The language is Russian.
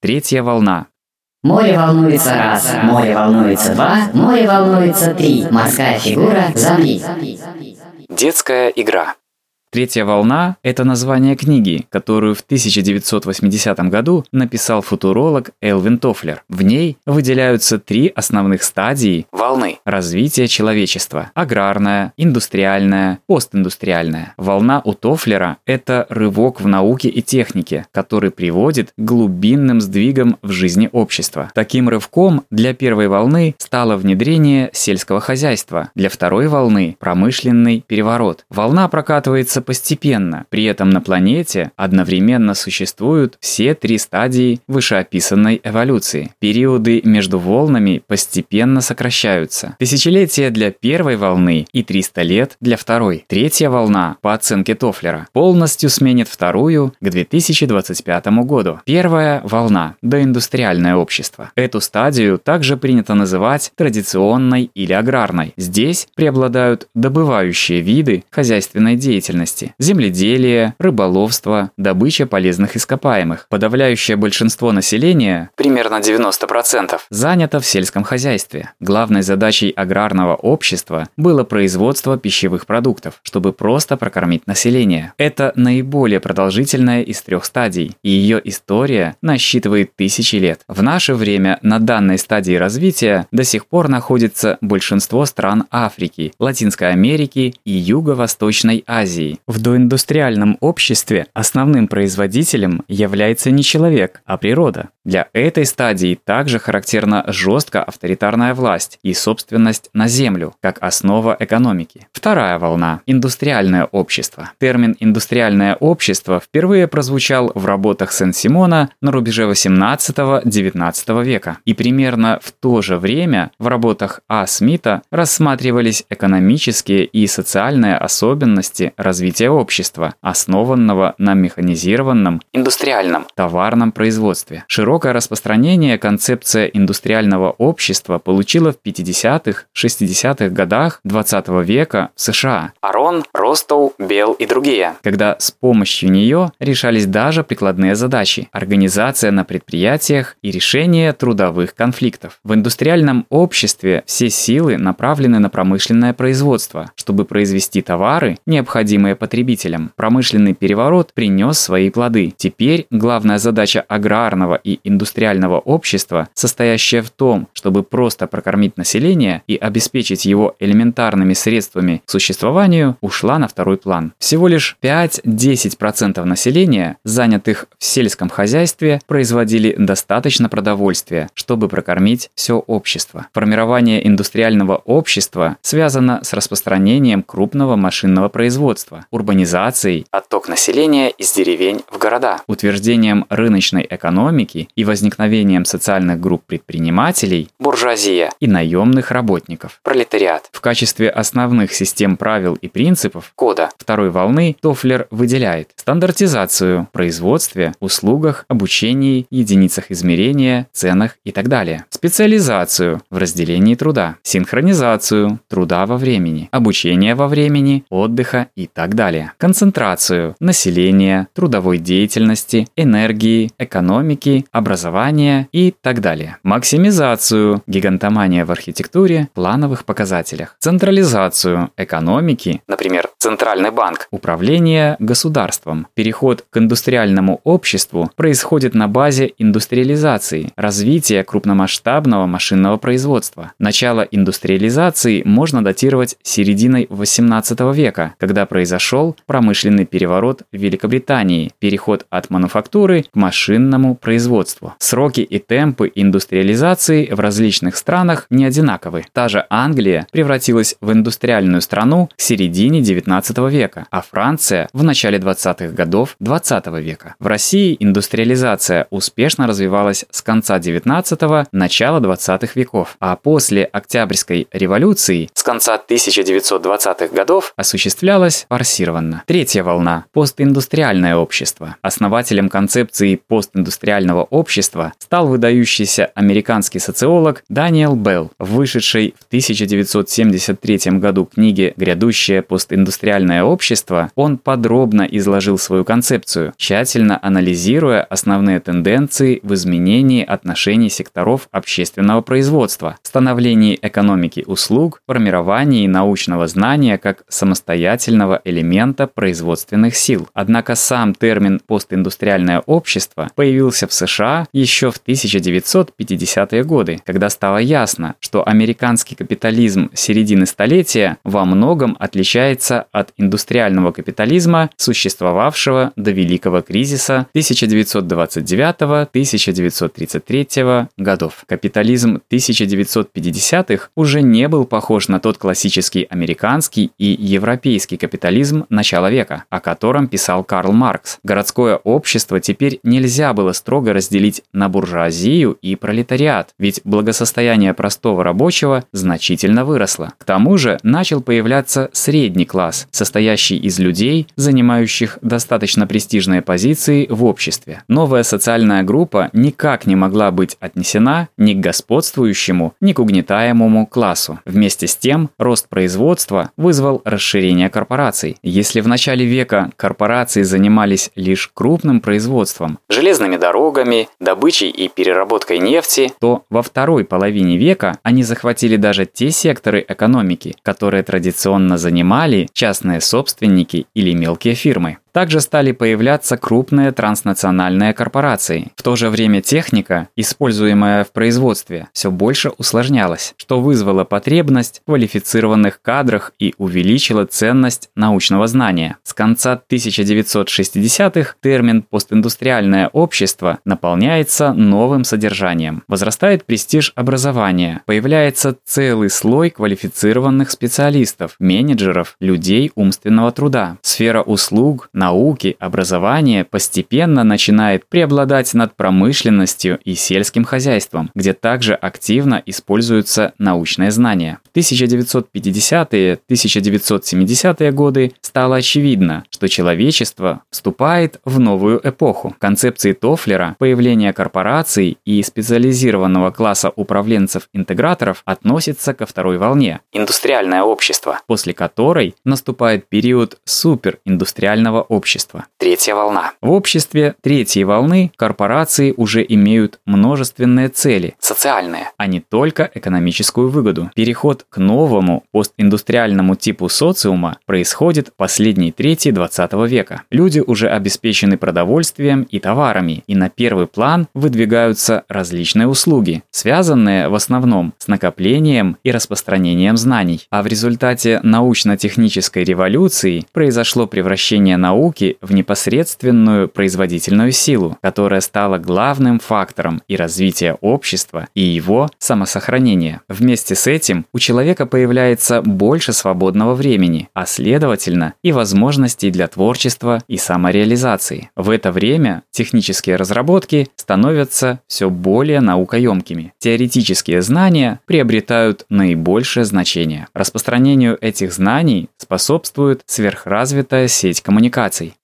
Третья волна. Море волнуется раз, море волнуется два, море волнуется три. Морская фигура замри. Детская игра. Третья волна – это название книги, которую в 1980 году написал футуролог Элвин Тофлер. В ней выделяются три основных стадии волны развития человечества – аграрная, индустриальная, постиндустриальная. Волна у Тофлера – это рывок в науке и технике, который приводит к глубинным сдвигам в жизни общества. Таким рывком для первой волны стало внедрение сельского хозяйства, для второй волны – промышленный переворот. Волна прокатывается развивается постепенно. При этом на планете одновременно существуют все три стадии вышеописанной эволюции. Периоды между волнами постепенно сокращаются. Тысячелетия для первой волны и 300 лет для второй. Третья волна, по оценке Тофлера, полностью сменит вторую к 2025 году. Первая волна – доиндустриальное общество. Эту стадию также принято называть традиционной или аграрной. Здесь преобладают добывающие виды хозяйственной деятельности деятельности – земледелие, рыболовство, добыча полезных ископаемых. Подавляющее большинство населения, примерно 90%, занято в сельском хозяйстве. Главной задачей аграрного общества было производство пищевых продуктов, чтобы просто прокормить население. Это наиболее продолжительная из трех стадий, и ее история насчитывает тысячи лет. В наше время на данной стадии развития до сих пор находится большинство стран Африки, Латинской Америки и Юго-Восточной Азии. В доиндустриальном обществе основным производителем является не человек, а природа. Для этой стадии также характерна жестко авторитарная власть и собственность на землю, как основа экономики. Вторая волна – индустриальное общество. Термин «индустриальное общество» впервые прозвучал в работах Сен-Симона на рубеже 18-19 века. И примерно в то же время в работах А. Смита рассматривались экономические и социальные особенности развития развития общества, основанного на механизированном, индустриальном, товарном производстве. Широкое распространение концепция индустриального общества получила в 50-х, 60-х годах 20 века в США. Арон, Ростоу, Белл и другие. Когда с помощью нее решались даже прикладные задачи – организация на предприятиях и решение трудовых конфликтов. В индустриальном обществе все силы направлены на промышленное производство, чтобы произвести товары, необходимые потребителям. Промышленный переворот принес свои плоды. Теперь главная задача аграрного и индустриального общества, состоящая в том, чтобы просто прокормить население и обеспечить его элементарными средствами к существованию, ушла на второй план. Всего лишь 5-10% населения, занятых в сельском хозяйстве, производили достаточно продовольствия, чтобы прокормить все общество. Формирование индустриального общества связано с распространением крупного машинного производства урбанизацией, отток населения из деревень в города, утверждением рыночной экономики и возникновением социальных групп предпринимателей, буржуазия. и наемных работников, пролетариат. В качестве основных систем правил и принципов кода. второй волны Тофлер выделяет стандартизацию, производстве, услугах, обучении, единицах измерения, ценах и так далее, специализацию в разделении труда, синхронизацию труда во времени, обучение во времени, отдыха и так далее далее. Концентрацию населения, трудовой деятельности, энергии, экономики, образования и так далее. Максимизацию гигантомания в архитектуре, плановых показателях. Централизацию экономики, например, Центральный банк, управление государством. Переход к индустриальному обществу происходит на базе индустриализации, развития крупномасштабного машинного производства. Начало индустриализации можно датировать серединой 18 века, когда произошел произошел промышленный переворот в Великобритании, переход от мануфактуры к машинному производству. Сроки и темпы индустриализации в различных странах не одинаковы. Та же Англия превратилась в индустриальную страну к середине 19 века, а Франция в начале 20-х годов 20 века. В России индустриализация успешно развивалась с конца 19-го, начала 20-х веков, а после Октябрьской революции с конца 1920-х годов осуществлялась парсия массированно. Третья волна – постиндустриальное общество. Основателем концепции постиндустриального общества стал выдающийся американский социолог Даниэл Белл, вышедший в 1973 году книге «Грядущее постиндустриальное общество», он подробно изложил свою концепцию, тщательно анализируя основные тенденции в изменении отношений секторов общественного производства, становлении экономики услуг, формировании научного знания как самостоятельного элемента производственных сил. Однако сам термин «постиндустриальное общество» появился в США еще в 1950-е годы, когда стало ясно, что американский капитализм середины столетия во многом отличается от индустриального капитализма, существовавшего до Великого кризиса 1929-1933 годов. Капитализм 1950-х уже не был похож на тот классический американский и европейский капитализм начала века, о котором писал Карл Маркс. Городское общество теперь нельзя было строго разделить на буржуазию и пролетариат, ведь благосостояние простого рабочего значительно выросло. К тому же начал появляться средний класс, состоящий из людей, занимающих достаточно престижные позиции в обществе. Новая социальная группа никак не могла быть отнесена ни к господствующему, ни к угнетаемому классу. Вместе с тем, рост производства вызвал расширение корпораций. Если в начале века корпорации занимались лишь крупным производством, железными дорогами, добычей и переработкой нефти, то во второй половине века они захватили даже те секторы экономики, которые традиционно занимали частные собственники или мелкие фирмы. Также стали появляться крупные транснациональные корпорации. В то же время техника, используемая в производстве, все больше усложнялась, что вызвало потребность в квалифицированных кадрах и увеличило ценность научного знания. С конца 1960-х термин «постиндустриальное общество» наполняется новым содержанием. Возрастает престиж образования, появляется целый слой квалифицированных специалистов, менеджеров, людей умственного труда. Сфера услуг, науки, образование постепенно начинает преобладать над промышленностью и сельским хозяйством, где также активно используются научные знания. В 1950-1970-е годы стало очевидно, что человечество вступает в новую эпоху. Концепции Тофлера, появление корпораций и специализированного класса управленцев-интеграторов относятся ко второй волне – индустриальное общество, после которой наступает период супериндустриального общества. Третья волна. В обществе третьей волны корпорации уже имеют множественные цели, социальные, а не только экономическую выгоду. Переход к новому постиндустриальному типу социума происходит последней трети 20 века. Люди уже обеспечены продовольствием и товарами, и на первый план выдвигаются различные услуги, связанные в основном с накоплением и распространением знаний. А в результате научно-технической революции произошло превращение науки в непосредственную производительную силу, которая стала главным фактором и развития общества, и его самосохранения. Вместе с этим у человека появляется больше свободного времени, а следовательно и возможностей для творчества и самореализации. В это время технические разработки становятся все более наукоемкими. Теоретические знания приобретают наибольшее значение. Распространению этих знаний способствует сверхразвитая сеть коммуникаций.